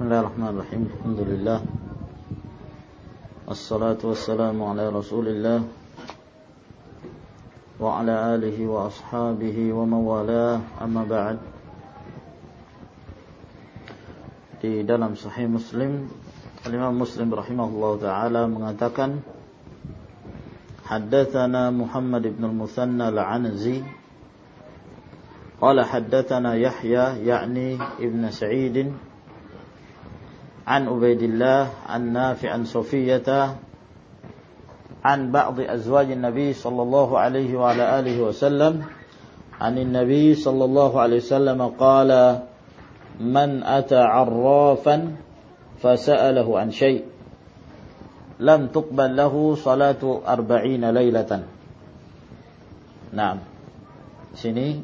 بسم الله الرحمن الرحيم. الحمد لله. الصلاة والسلام على رسول الله وعلى آله وأصحابه وموالاه أما بعد. في دلم صحيح مسلم الإمام مسلم رحمه الله تعالى مغتكا حدثنا محمد بن المثنى العنزي قال حدثنا يحيى يعني ابن سعيد an Ubaidillah an Nafi' an Sufiyah عن بعض أزواج النبي صلى الله عليه وعلى آله وسلم عن النبي صلى الله عليه وسلم قال من أتى عرافا فسأله عن شيء لم تقبل له صلاة أربعين ليلة Nah, sini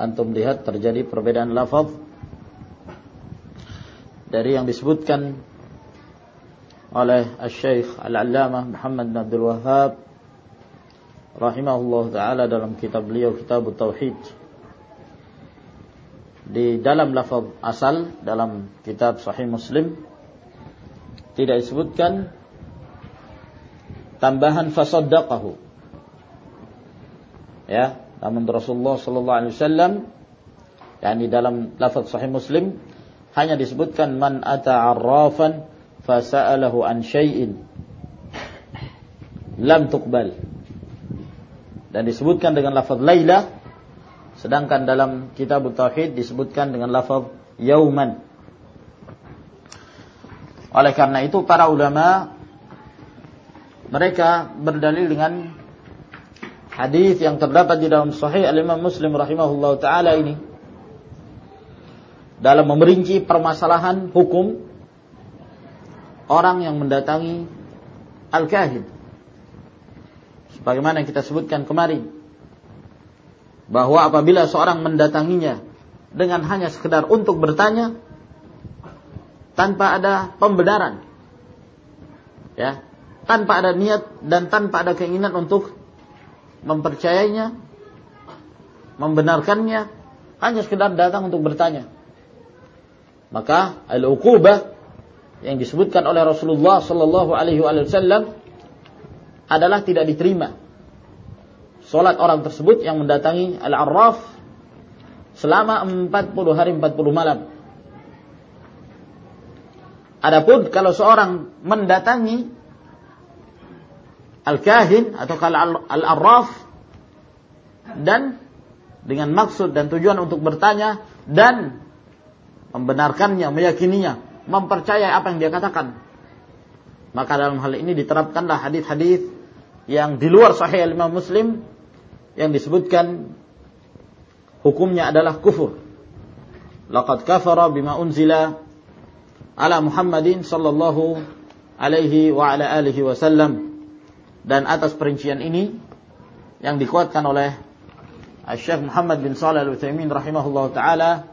antum lihat terjadi perbedaan lafaz dari yang disebutkan oleh Syekh Al-Allamah Muhammad bin Abdul Wahhab rahimahullah taala dalam kitab beliau Kitab Tauhid. Di dalam lafaz asal dalam kitab Sahih Muslim tidak disebutkan tambahan fasaddaqahu. Ya namun Rasulullah sallallahu alaihi wasallam yakni dalam lafaz Sahih Muslim hanya disebutkan man ata arrafan fasa'alahu an syai'in. Lam tuqbal. Dan disebutkan dengan lafaz laila sedangkan dalam kitab tauhid disebutkan dengan lafaz yauman. Oleh karena itu para ulama mereka berdalil dengan hadis yang terdapat di dalam sahih al-Imam Muslim rahimahullah taala ini dalam memerinci permasalahan hukum orang yang mendatangi al-kahin. Sebagaimana yang kita sebutkan kemarin. Bahwa apabila seorang mendatanginya dengan hanya sekedar untuk bertanya tanpa ada pembenaran. Ya, tanpa ada niat dan tanpa ada keinginan untuk mempercayainya, membenarkannya, hanya sekedar datang untuk bertanya. Maka al-uqubah yang disebutkan oleh Rasulullah Sallallahu Alaihi Wasallam adalah tidak diterima. Solat orang tersebut yang mendatangi Al-Arraf selama 40 hari 40 malam. Adapun kalau seorang mendatangi Al-Kahin atau Al-Arraf dan dengan maksud dan tujuan untuk bertanya dan membenarkannya, meyakininya mempercayai apa yang dia katakan. Maka dalam hal ini diterapkanlah hadis-hadis yang di luar sahih Imam Muslim yang disebutkan hukumnya adalah kufur. Laqad kafara bima unzila ala Muhammadin sallallahu alaihi wa ala alihi wasallam. Dan atas perincian ini yang dikuatkan oleh Syekh Muhammad bin Shalih Al-Utsaimin rahimahullah taala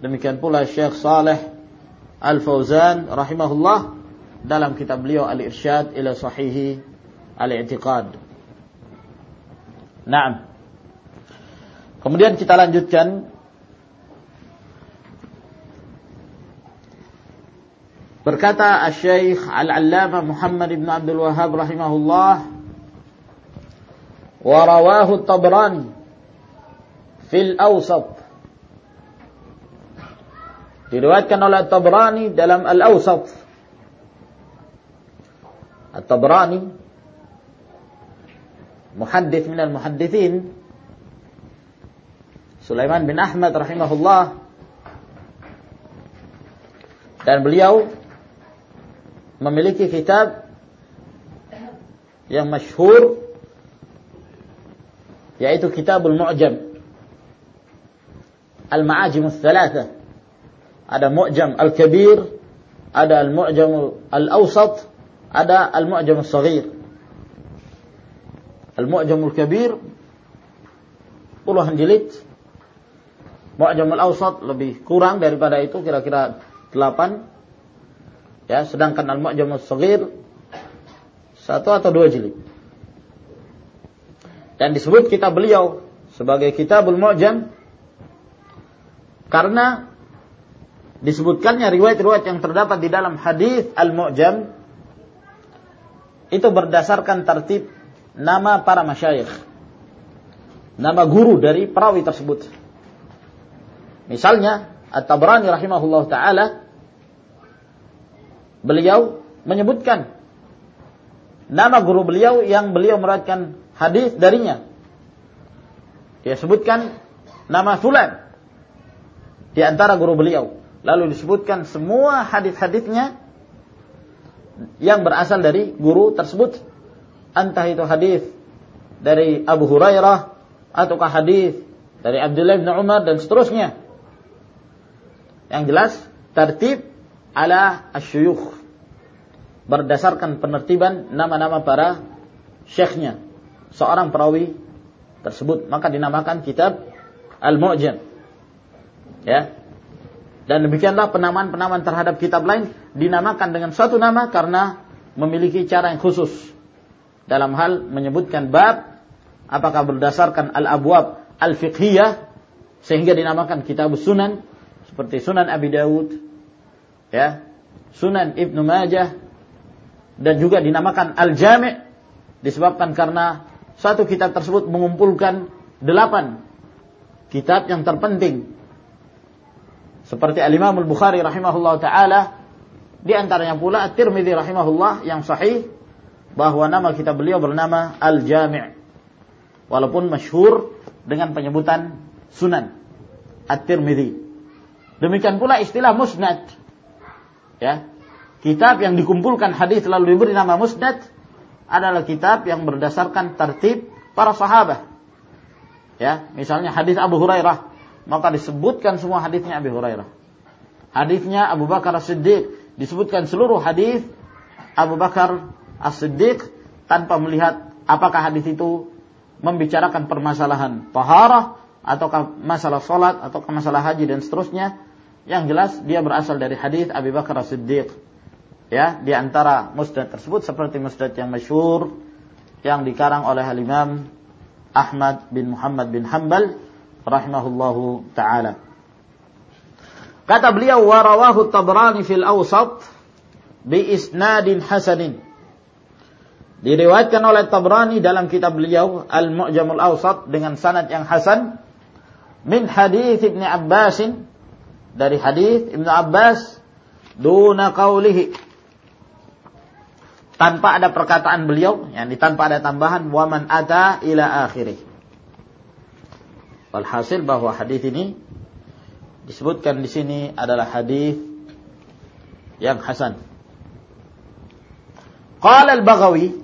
demikian pula Syekh Saleh Al-Fauzan rahimahullah dalam kitab beliau Al-Irsyad ila Sahihi Al-I'tiqad. Naam. Kemudian kita lanjutkan Berkata Asy-Syaikh Al-Allamah Muhammad bin Abdul Wahhab rahimahullah wa rawahu At-Tabrani fil Awsat Diriwayatkan oleh Tabrani dalam Al-Awsat. At-Tabrani muhaddits min al-muhadditsin Sulaiman bin Ahmad rahimahullah dan beliau memiliki kitab yang masyhur yaitu Kitabul Mu'jam Al-Ma'ajim Ats-Tsalatsah ada Mu'jam Al-Kabir, ada Al-Mu'jam Al-Awsat, ada Al-Mu'jam Al-Saghir. Al-Mu'jam Al-Kabir puluhan jilid. Mu'jam Al-Awsat lebih kurang daripada itu kira-kira 8. Ya, sedangkan Al-Mu'jam Al-Saghir satu atau dua jilid. Dan disebut kitab beliau sebagai Kitabul Mu'jam karena disebutkannya riwayat-riwayat yang terdapat di dalam hadis Al-Mu'jam itu berdasarkan tertib nama para masyayikh. Nama guru dari perawi tersebut. Misalnya At-Tabrani rahimahullah taala beliau menyebutkan nama guru beliau yang beliau meriwayatkan hadis darinya. Dia sebutkan nama fulan di antara guru beliau. Lalu disebutkan semua hadis-hadisnya yang berasal dari guru tersebut. Entah itu hadis dari Abu Hurairah ataukah hadis dari Abdullah bin Umar dan seterusnya. Yang jelas tertib ala asyuyukh berdasarkan penertiban nama-nama para syekhnya. Seorang perawi tersebut. Maka dinamakan kitab Al-Mu'jam. Ya dan demikianlah penamaan-penamaan terhadap kitab lain dinamakan dengan suatu nama karena memiliki cara yang khusus. Dalam hal menyebutkan bab apakah berdasarkan al-abwab al-fiqhiyah sehingga dinamakan kitab sunan seperti sunan Abi Dawud ya sunan Ibnu Majah dan juga dinamakan al-jami' disebabkan karena satu kitab tersebut mengumpulkan delapan kitab yang terpenting seperti Al-Imam Al-Bukhari rahimahullah taala di antaranya pula At-Tirmidzi rahimahullah yang sahih bahwa nama kitab beliau bernama Al-Jami' walaupun masyhur dengan penyebutan Sunan At-Tirmidzi. Demikian pula istilah musnad. Ya. Kitab yang dikumpulkan hadis lalu diberi nama musnad adalah kitab yang berdasarkan tertib para sahabat. Ya, misalnya hadis Abu Hurairah maka disebutkan semua hadisnya Abu Hurairah. Hadisnya Abu Bakar As-Siddiq disebutkan seluruh hadis Abu Bakar As-Siddiq tanpa melihat apakah hadis itu membicarakan permasalahan taharah ataukah masalah salat ataukah masalah haji dan seterusnya. Yang jelas dia berasal dari hadis Abu Bakar As-Siddiq. Ya, di antara musnad tersebut seperti musnad yang masyhur yang dikarang oleh Al-Imam Ahmad bin Muhammad bin Hanbal rahimahullahu taala. Kata beliau warawahu Tabrani fil Awsat bi isnadin hasanin. Diriwayatkan oleh Tabrani dalam kitab beliau Al-Mu'jamul Awsat dengan sanad yang hasan min hadis Ibnu Abbas dari hadis Ibnu Abbas duna qaulihi tanpa ada perkataan beliau yakni tanpa ada tambahan waman ata ila akhirih Walhasil bahwa hadis ini disebutkan di sini adalah hadis yang hasan. Qala al-Baghawi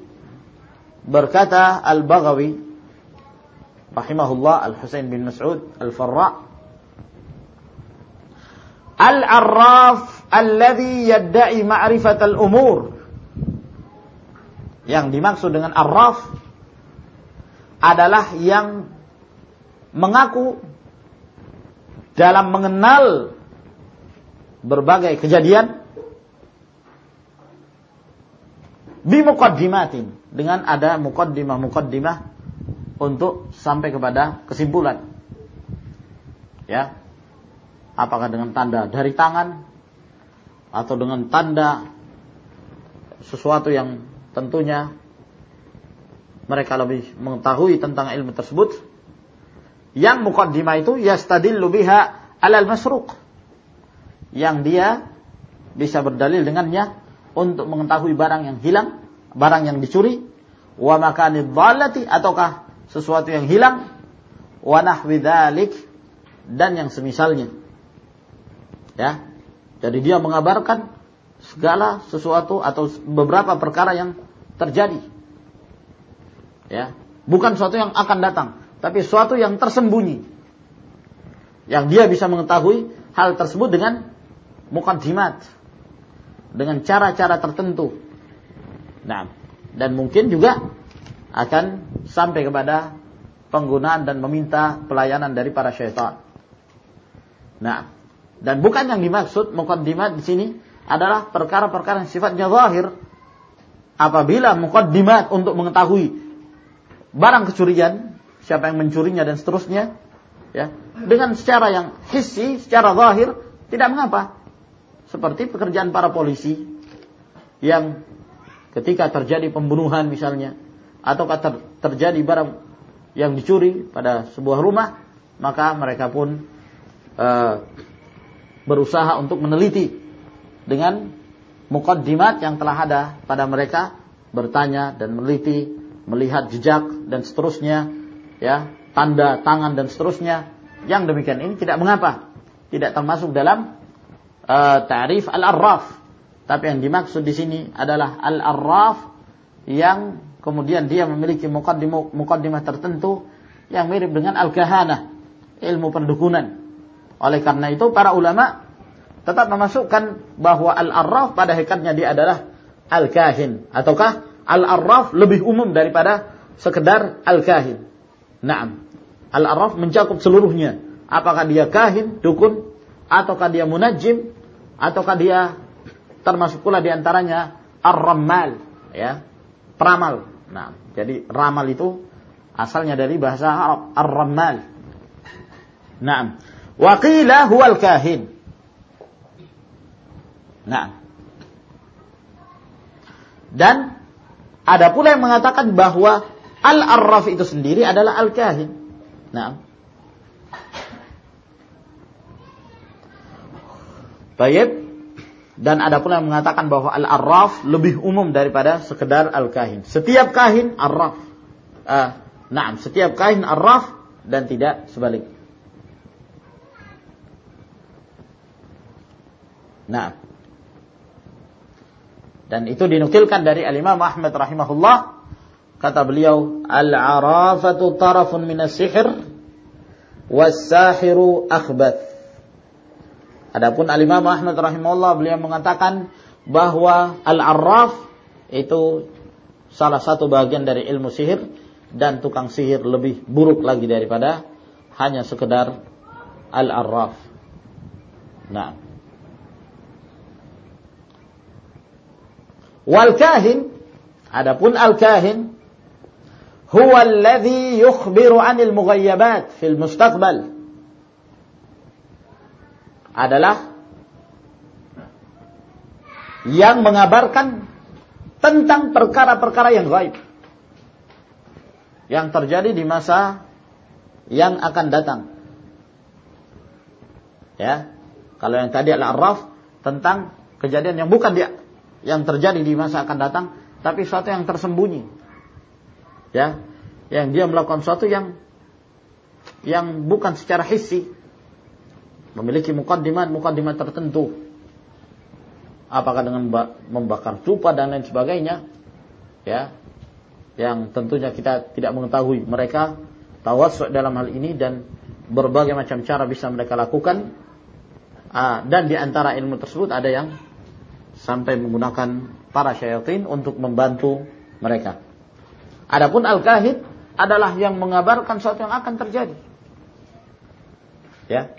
berkata al-Baghawi rahimahullah Al-Husain bin Mas'ud Al-Farra Al-Arraf alladhi yadda'i ma'rifat al-umur yang dimaksud dengan arraf adalah yang mengaku dalam mengenal berbagai kejadian bimukaddimatin dengan ada mukaddimah-mukaddimah untuk sampai kepada kesimpulan. Ya. Apakah dengan tanda dari tangan atau dengan tanda sesuatu yang tentunya mereka lebih mengetahui tentang ilmu tersebut yang mukaddimah itu yastadillu biha alal masruq. Yang dia bisa berdalil dengannya untuk mengetahui barang yang hilang, barang yang dicuri, wa makanid dhalati ataukah sesuatu yang hilang, wa nahwi dan yang semisalnya. Ya. Jadi dia mengabarkan segala sesuatu atau beberapa perkara yang terjadi. Ya, bukan sesuatu yang akan datang, tapi suatu yang tersembunyi. Yang dia bisa mengetahui hal tersebut dengan mukaddimat. Dengan cara-cara tertentu. Nah, dan mungkin juga akan sampai kepada penggunaan dan meminta pelayanan dari para syaitan. Nah, dan bukan yang dimaksud mukaddimat di sini adalah perkara-perkara yang sifatnya zahir. Apabila mukaddimat untuk mengetahui barang kecurian siapa yang mencurinya dan seterusnya, ya, dengan secara yang hissi, secara zahir tidak mengapa. seperti pekerjaan para polisi yang ketika terjadi pembunuhan misalnya atau ter terjadi barang yang dicuri pada sebuah rumah maka mereka pun uh, berusaha untuk meneliti dengan mukaddimat yang telah ada pada mereka bertanya dan meneliti melihat jejak dan seterusnya ya tanda tangan dan seterusnya yang demikian ini tidak mengapa tidak termasuk dalam uh, ta'rif al-arraf tapi yang dimaksud di sini adalah al-arraf yang kemudian dia memiliki mukaddimah, mukaddimah tertentu yang mirip dengan al-kahanah, ilmu pendukunan. Oleh karena itu para ulama tetap memasukkan bahwa al-arraf pada hakikatnya dia adalah al-kahin ataukah al-arraf lebih umum daripada sekedar al-kahin. Naam. Al-arraf mencakup seluruhnya. Apakah dia kahin, dukun, ataukah dia munajim, ataukah dia termasuk pula di antaranya ar-rammal, ya, peramal. Nah, jadi ramal itu asalnya dari bahasa Arab ar-rammal. Naam. Wa qila huwal kahin. Nah. Dan ada pula yang mengatakan bahwa al-arraf itu sendiri adalah al-kahin. Nah. Baik. Dan ada pula yang mengatakan bahwa al-arraf lebih umum daripada sekedar al-kahin. Setiap kahin arraf. Uh, nah, setiap kahin arraf dan tidak sebalik. Nah. Dan itu dinukilkan dari al-Imam Ahmad rahimahullah. Kata beliau, Al-arafatu tarafun minas sihir. Was-sahiru. Adapun Al-Imam Ahmad rahimahullah beliau mengatakan bahwa Al-Arraf itu salah satu bagian dari ilmu sihir dan tukang sihir lebih buruk lagi daripada hanya sekedar Al-Arraf. Nah. Wal kahin adapun al-kahin huwa alladhi yukhbiru 'anil mughayyabat fil mustaqbal adalah yang mengabarkan tentang perkara-perkara yang gaib yang terjadi di masa yang akan datang. Ya. Kalau yang tadi adalah araf tentang kejadian yang bukan dia yang terjadi di masa akan datang, tapi suatu yang tersembunyi. Ya. Yang dia melakukan suatu yang yang bukan secara hissi, memiliki mukaddimat-mukaddimat tertentu. Apakah dengan membakar cupa dan lain sebagainya, ya, yang tentunya kita tidak mengetahui mereka tawasuk dalam hal ini dan berbagai macam cara bisa mereka lakukan. dan di antara ilmu tersebut ada yang sampai menggunakan para syaitan untuk membantu mereka. Adapun al-kahid adalah yang mengabarkan sesuatu yang akan terjadi. Ya,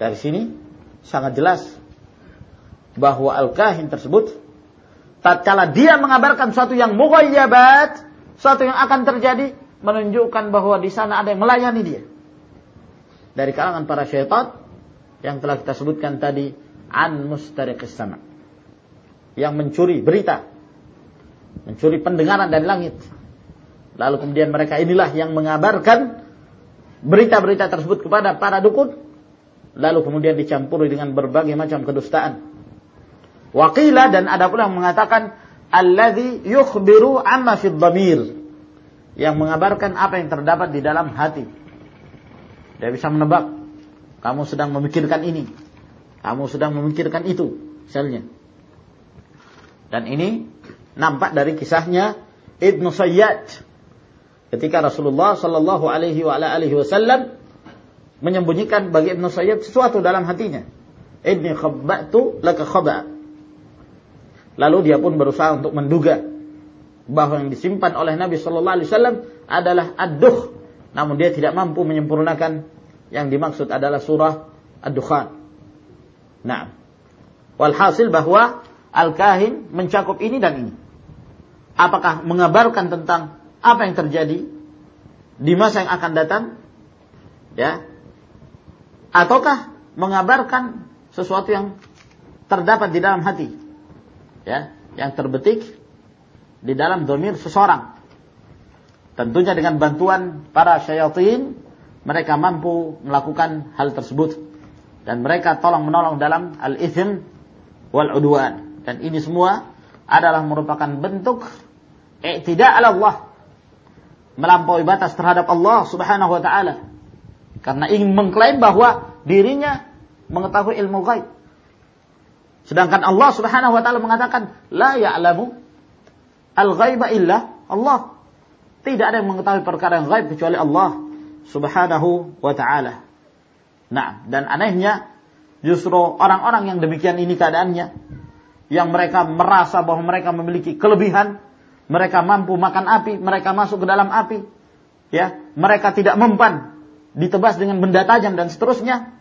dari sini sangat jelas bahwa al-kahin tersebut tatkala dia mengabarkan sesuatu yang mughayyabat, sesuatu yang akan terjadi, menunjukkan bahwa di sana ada yang melayani dia. Dari kalangan para syaitan yang telah kita sebutkan tadi an mustariqis sama. Yang mencuri berita, mencuri pendengaran dari langit. Lalu kemudian mereka inilah yang mengabarkan berita-berita tersebut kepada para dukun lalu kemudian dicampuri dengan berbagai macam kedustaan. Wakilah dan ada pula yang mengatakan alladzi yukhbiru amma fid dhamir yang mengabarkan apa yang terdapat di dalam hati. Dia bisa menebak kamu sedang memikirkan ini, kamu sedang memikirkan itu, misalnya. Dan ini nampak dari kisahnya Ibnu Sayyad ketika Rasulullah Shallallahu alaihi wasallam menyembunyikan bagi Ibnu Sayyid sesuatu dalam hatinya. Inni khabba'tu laka khaba'. Lalu dia pun berusaha untuk menduga bahwa yang disimpan oleh Nabi sallallahu alaihi wasallam adalah ad-dukh, namun dia tidak mampu menyempurnakan yang dimaksud adalah surah ad-dukhan. Nah, walhasil bahwa al-kahin mencakup ini dan ini. Apakah mengabarkan tentang apa yang terjadi di masa yang akan datang? Ya, ataukah mengabarkan sesuatu yang terdapat di dalam hati. Ya, yang terbetik di dalam domir seseorang. Tentunya dengan bantuan para syayatin, mereka mampu melakukan hal tersebut. Dan mereka tolong menolong dalam al-ithm wal-udwan. Dan ini semua adalah merupakan bentuk i'tida' ala Allah. Melampaui batas terhadap Allah subhanahu wa ta'ala. Karena ingin mengklaim bahwa dirinya mengetahui ilmu gaib. Sedangkan Allah subhanahu wa ta'ala mengatakan, La ya'lamu al-ghaiba illa Allah. Tidak ada yang mengetahui perkara yang gaib kecuali Allah subhanahu wa ta'ala. Nah, dan anehnya justru orang-orang yang demikian ini keadaannya. Yang mereka merasa bahwa mereka memiliki kelebihan. Mereka mampu makan api, mereka masuk ke dalam api. Ya, mereka tidak mempan ditebas dengan benda tajam dan seterusnya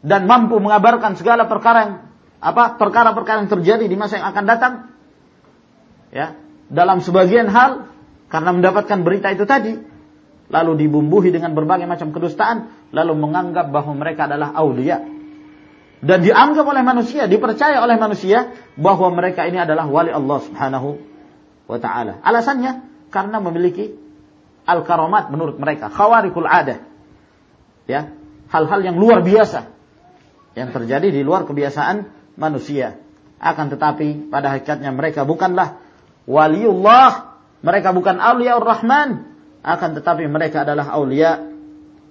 dan mampu mengabarkan segala perkara yang apa perkara-perkara yang terjadi di masa yang akan datang ya dalam sebagian hal karena mendapatkan berita itu tadi, lalu dibumbuhi dengan berbagai macam kedustaan, lalu menganggap bahwa mereka adalah aulia. Dan dianggap oleh manusia, dipercaya oleh manusia bahwa mereka ini adalah wali Allah Subhanahu wa taala. Alasannya karena memiliki al-karamat menurut mereka, khawarikul adah. Ya, hal-hal yang luar biasa yang terjadi di luar kebiasaan manusia. Akan tetapi pada hakikatnya mereka bukanlah waliullah mereka bukan awliya rahman akan tetapi mereka adalah awliya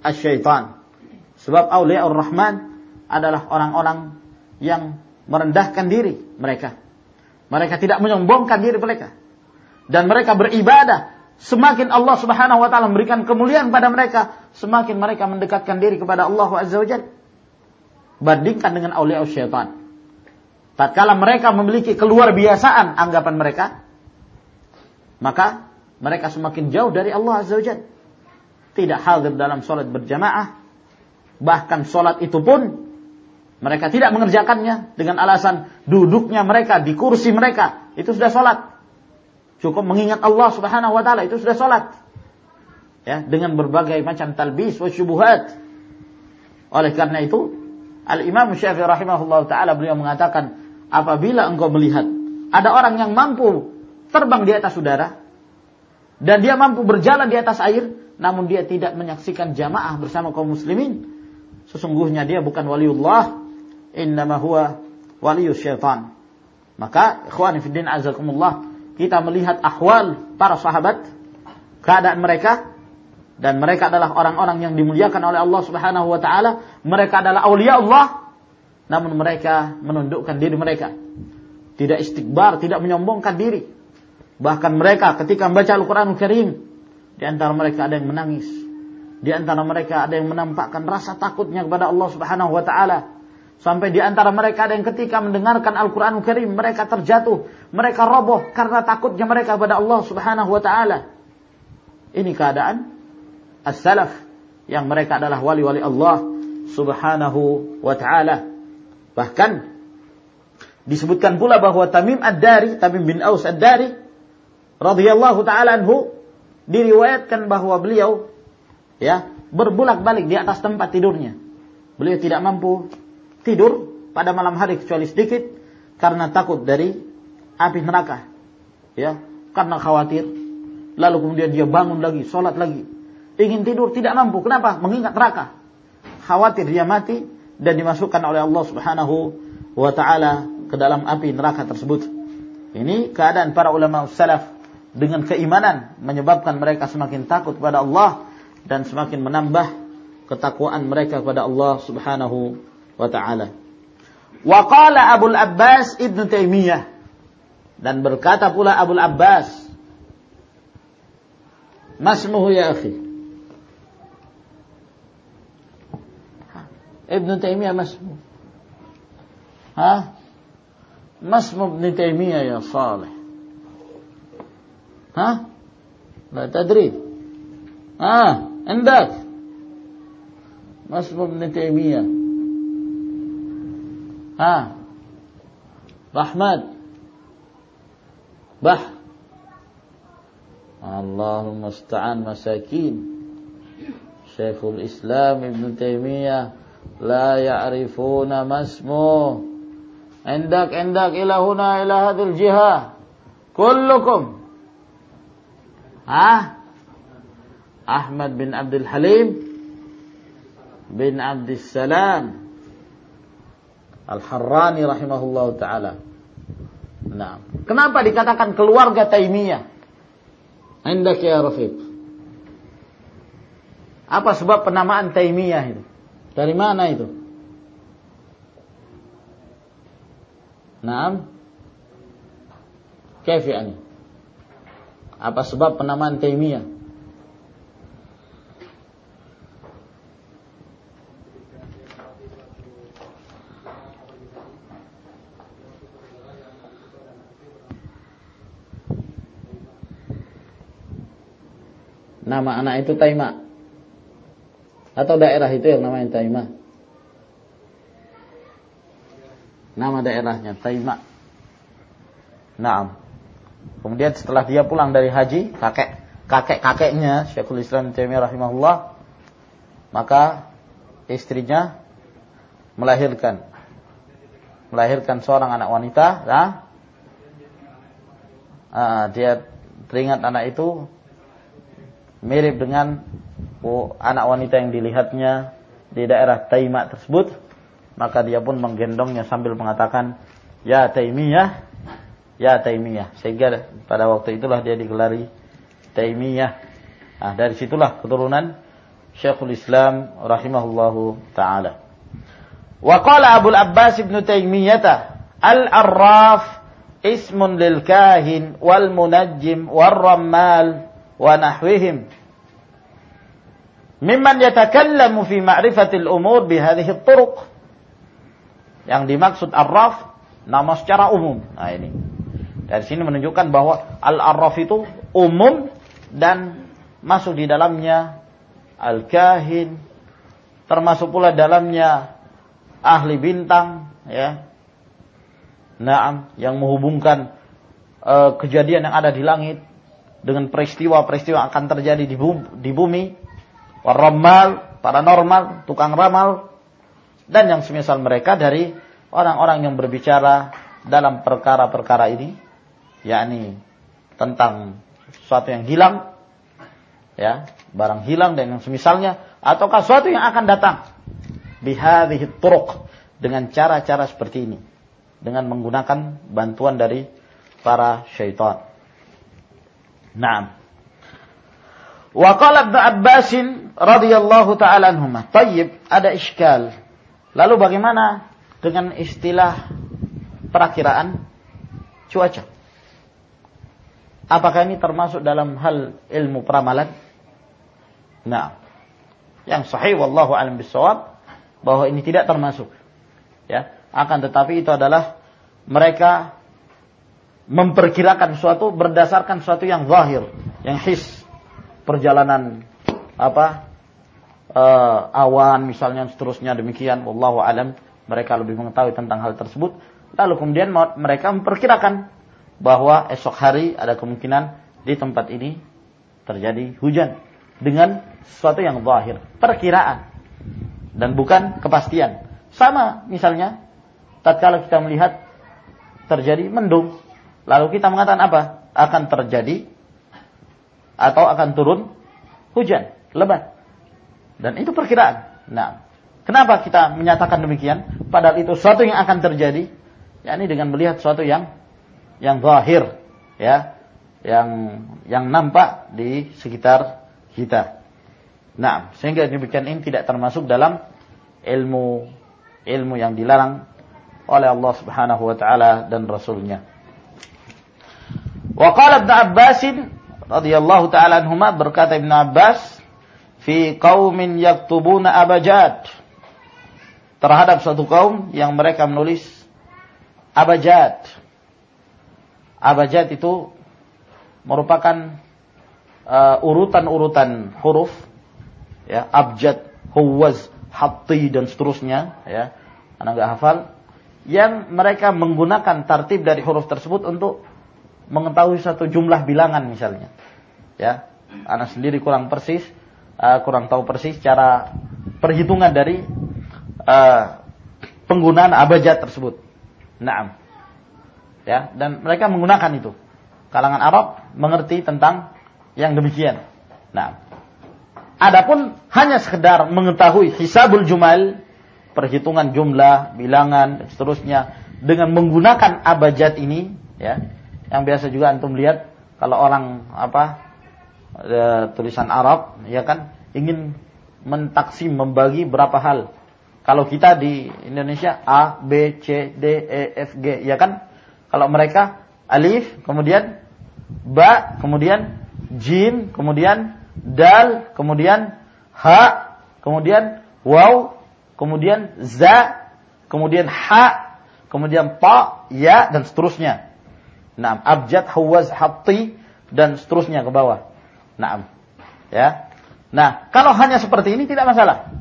asyaitan. Sebab awliya rahman adalah orang-orang yang merendahkan diri mereka. Mereka tidak menyombongkan diri mereka. Dan mereka beribadah. Semakin Allah subhanahu wa ta'ala memberikan kemuliaan pada mereka. Semakin mereka mendekatkan diri kepada Allah azza wa. Bandingkan dengan awliya syaitan. Tatkala mereka memiliki keluar biasaan anggapan mereka maka mereka semakin jauh dari Allah Azza wa. Tidak hadir dalam sholat berjamaah. Bahkan sholat itu pun mereka tidak mengerjakannya dengan alasan duduknya mereka di kursi mereka. Itu sudah sholat. Cukup mengingat Allah subhanahu wa ta'ala itu sudah sholat. Ya, dengan berbagai macam talbis wa syubuhat. Oleh karena itu, Al-Imam Syafi'i rahimahullah ta'ala beliau mengatakan, apabila engkau melihat ada orang yang mampu terbang di atas udara dan dia mampu berjalan di atas air namun dia tidak menyaksikan jamaah bersama kaum muslimin sesungguhnya dia bukan waliullah innama huwa waliyus syaitan maka ikhwan fiddin azakumullah kita melihat ahwal para sahabat keadaan mereka dan mereka adalah orang-orang yang dimuliakan oleh Allah Subhanahu wa taala mereka adalah aulia Allah namun mereka menundukkan diri mereka tidak istikbar tidak menyombongkan diri Bahkan mereka ketika membaca Al-Quran Al Karim, di antara mereka ada yang menangis. Di antara mereka ada yang menampakkan rasa takutnya kepada Allah Subhanahu wa taala. Sampai di antara mereka ada yang ketika mendengarkan Al-Quran Al Karim mereka terjatuh, mereka roboh karena takutnya mereka kepada Allah Subhanahu wa taala. Ini keadaan as-salaf yang mereka adalah wali-wali Allah Subhanahu wa taala. Bahkan disebutkan pula bahwa Tamim Ad-Dari, Tamim bin Aus Ad-Dari radhiyallahu taala anhu diriwayatkan bahwa beliau ya berbulak-balik di atas tempat tidurnya. Beliau tidak mampu tidur pada malam hari kecuali sedikit karena takut dari api neraka. Ya, karena khawatir. Lalu kemudian dia bangun lagi, sholat lagi. Ingin tidur tidak mampu. Kenapa? Mengingat neraka. Khawatir dia mati dan dimasukkan oleh Allah Subhanahu wa taala ke dalam api neraka tersebut. Ini keadaan para ulama salaf dengan keimanan menyebabkan mereka semakin takut kepada Allah dan semakin menambah ketakwaan mereka kepada Allah Subhanahu taala. Wa qala Abu Abbas Ibn Taimiyah dan berkata pula Abu Abbas Masmuhu ya akhi Ibn Taimiyah masmu Ha? Masmu Ibn Taimiyah ya Salih ها لا تدري ها عندك ما اسمه ابن تيمية Ah. Rahmat. Bah. Allahumma musta'an masakin. Syekhul Islam Ibn Taimiyah la ya'rifuna masmu. Endak endak ilahuna ila hadhil jihah. Kullukum. Ah? Ahmad bin Abdul Halim bin Abdul Salam Al-Harrani rahimahullah taala. Nah, kenapa dikatakan keluarga Taimiyah? Hendak ya Rafiq. Apa sebab penamaan Taimiyah itu? Dari mana itu? Naam. Kaifi? Apa sebab penamaan Taimiyah? Nama anak itu Taima. Atau daerah itu yang namanya Taima. Nama daerahnya Taima. Naam. Kemudian setelah dia pulang dari haji, kakek kakek-kakeknya Syekhul Islam Taimiyah rahimahullah maka istrinya melahirkan melahirkan seorang anak wanita ya. Uh, dia teringat anak itu mirip dengan oh, anak wanita yang dilihatnya di daerah Taima tersebut, maka dia pun menggendongnya sambil mengatakan, "Ya Taimiyah, ya Taimiyah." Sehingga pada waktu itulah dia digelari Taimiyah. Nah, dari situlah keturunan Syekhul Islam rahimahullahu taala. Wa qala Abu Abbas ibn Taimiyah al-arraf ismun lil kahin wal munajjim wal rammal wa nahwihim. Mimman yatakallamu fi ma'rifatil umur bihadhihi turuq. Yang dimaksud arraf nama secara umum. Nah ini. Dari sini menunjukkan bahwa al-arraf itu umum dan masuk di dalamnya al-kahin termasuk pula dalamnya ahli bintang ya. Naam yang menghubungkan uh, kejadian yang ada di langit dengan peristiwa-peristiwa akan terjadi di bumi, di bumi. Paranormal, tukang ramal, dan yang semisal mereka dari orang-orang yang berbicara dalam perkara-perkara ini, yakni tentang sesuatu yang hilang, ya, barang hilang dan yang semisalnya, ataukah sesuatu yang akan datang, bihadhihi turuq, dengan cara-cara seperti ini, dengan menggunakan bantuan dari para syaitan. Naam. Wa qala Ibnu Abbas radhiyallahu taala anhuma. Tayyib, ada iskal. Lalu bagaimana dengan istilah perakiraan cuaca? Apakah ini termasuk dalam hal ilmu peramalan? Nah, yang sahih wallahu alam bisawab bahwa ini tidak termasuk. Ya, akan tetapi itu adalah mereka memperkirakan sesuatu berdasarkan sesuatu yang zahir, yang his, perjalanan apa uh, awan misalnya seterusnya demikian. Wallahu alam mereka lebih mengetahui tentang hal tersebut. Lalu kemudian mereka memperkirakan bahwa esok hari ada kemungkinan di tempat ini terjadi hujan dengan sesuatu yang zahir perkiraan dan bukan kepastian. Sama misalnya tatkala kita melihat terjadi mendung Lalu kita mengatakan apa? Akan terjadi atau akan turun hujan lebat. Dan itu perkiraan. Nah, kenapa kita menyatakan demikian? Padahal itu sesuatu yang akan terjadi, yakni dengan melihat sesuatu yang yang zahir, ya, yang yang nampak di sekitar kita. Nah, sehingga demikian ini tidak termasuk dalam ilmu ilmu yang dilarang oleh Allah Subhanahu wa taala dan rasulnya. Wa qala Ibnu Abbas radhiyallahu taala anhuma berkata Ibnu Abbas fi qaumin yaktubuna abajad terhadap suatu kaum yang mereka menulis abajad. Abajad itu merupakan uh, urutan-urutan uh, huruf ya abjad, huwaz, hatti dan seterusnya ya. Anda nggak hafal yang mereka menggunakan tartib dari huruf tersebut untuk mengetahui satu jumlah bilangan misalnya. Ya, anak sendiri kurang persis, uh, kurang tahu persis cara perhitungan dari uh, penggunaan abjad tersebut. Naam. Ya, dan mereka menggunakan itu. Kalangan Arab mengerti tentang yang demikian. Nah, adapun hanya sekedar mengetahui hisabul jumal, perhitungan jumlah, bilangan, seterusnya dengan menggunakan abjad ini, ya, yang biasa juga antum lihat kalau orang apa e, tulisan Arab, ya kan, ingin mentaksim membagi berapa hal. Kalau kita di Indonesia A, B, C, D, E, F, G, ya kan? Kalau mereka alif, kemudian ba, kemudian jim, kemudian dal, kemudian ha, kemudian waw, kemudian za, kemudian ha, kemudian ta, ya dan seterusnya. Naam, abjad, hawaz, hatti dan seterusnya ke bawah. Naam. Ya. Nah, kalau hanya seperti ini tidak masalah.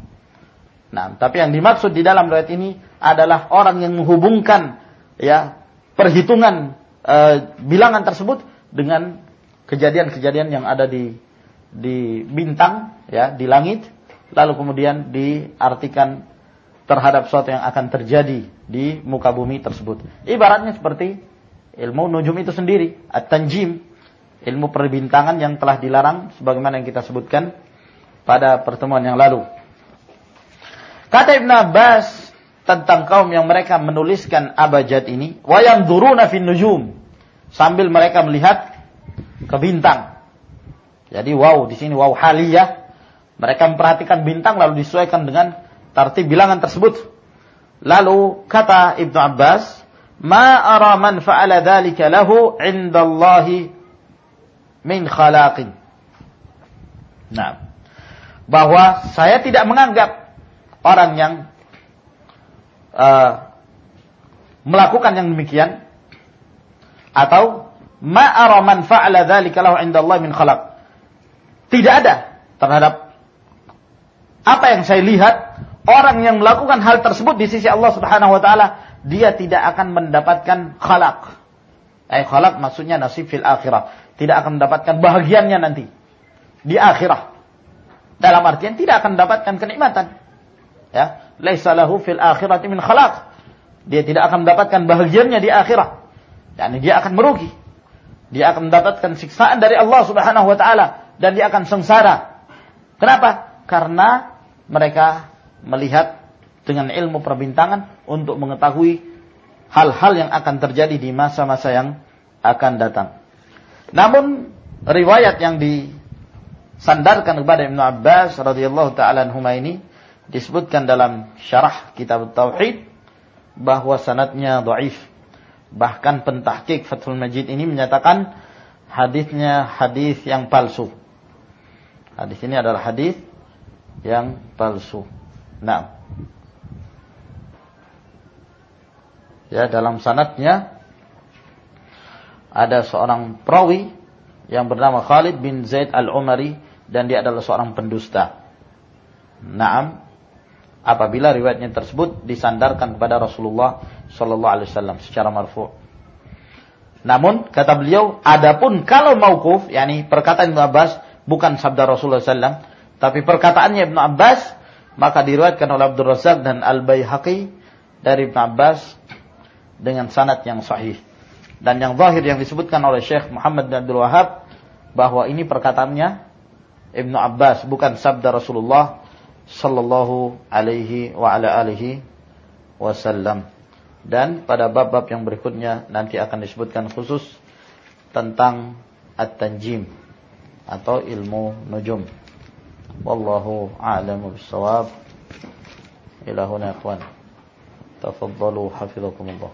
Nah, tapi yang dimaksud di dalam riwayat ini adalah orang yang menghubungkan ya perhitungan e, bilangan tersebut dengan kejadian-kejadian yang ada di di bintang ya di langit lalu kemudian diartikan terhadap sesuatu yang akan terjadi di muka bumi tersebut. Ibaratnya seperti ilmu nujum itu sendiri, at-tanjim, ilmu perbintangan yang telah dilarang sebagaimana yang kita sebutkan pada pertemuan yang lalu. Kata Ibn Abbas tentang kaum yang mereka menuliskan abjad ini, wayang duruna fin nujum sambil mereka melihat ke bintang. Jadi wow di sini wow haliyah. Mereka memperhatikan bintang lalu disesuaikan dengan tartib bilangan tersebut. Lalu kata Ibnu Abbas, "Ma ara man fa'ala dzalika lahu 'indallahi min khalaqin." Nah, bahwa saya tidak menganggap orang yang uh, melakukan yang demikian atau ma ara man fa'ala dzalika lahu 'indallahi min khalaq tidak ada terhadap apa yang saya lihat orang yang melakukan hal tersebut di sisi Allah Subhanahu wa taala dia tidak akan mendapatkan khalaq. Eh khalaq maksudnya nasib fil akhirah. Tidak akan mendapatkan bahagiannya nanti di akhirah. Dalam artian tidak akan mendapatkan kenikmatan. Ya, laisa lahu fil akhirati min khalaq. Dia tidak akan mendapatkan bahagiannya di akhirah. Yani dia akan merugi. Dia akan mendapatkan siksaan dari Allah Subhanahu wa taala dan dia akan sengsara. Kenapa? Karena mereka melihat dengan ilmu perbintangan untuk mengetahui hal-hal yang akan terjadi di masa-masa yang akan datang. Namun riwayat yang disandarkan kepada Ibnu Abbas radhiyallahu taala anhuma ini disebutkan dalam syarah kitab tauhid bahwa sanatnya dhaif. Bahkan pentahqiq Fathul Majid ini menyatakan hadisnya hadis yang palsu. Hadis ini adalah hadis yang palsu. Nah. Ya, dalam sanatnya ada seorang perawi yang bernama Khalid bin Zaid al-Umari dan dia adalah seorang pendusta. Naam, apabila riwayatnya tersebut disandarkan kepada Rasulullah sallallahu alaihi wasallam secara marfu'. Namun kata beliau, adapun kalau mauquf, yakni perkataan Ibnu Abbas bukan sabda Rasulullah SAW, tapi perkataannya Ibn Abbas, maka diriwayatkan oleh Abdul Razak dan Al Baihaqi dari Ibn Abbas dengan sanad yang sahih. Dan yang zahir yang disebutkan oleh Syekh Muhammad bin Abdul Wahab bahwa ini perkataannya Ibnu Abbas bukan sabda Rasulullah sallallahu alaihi wa ala alihi wasallam. Dan pada bab-bab yang berikutnya nanti akan disebutkan khusus tentang at-tanjim atau ilmu nujum. Wallahu a'lamu bissawab. Ila huna ikhwan. تفضلوا حفظكم الله.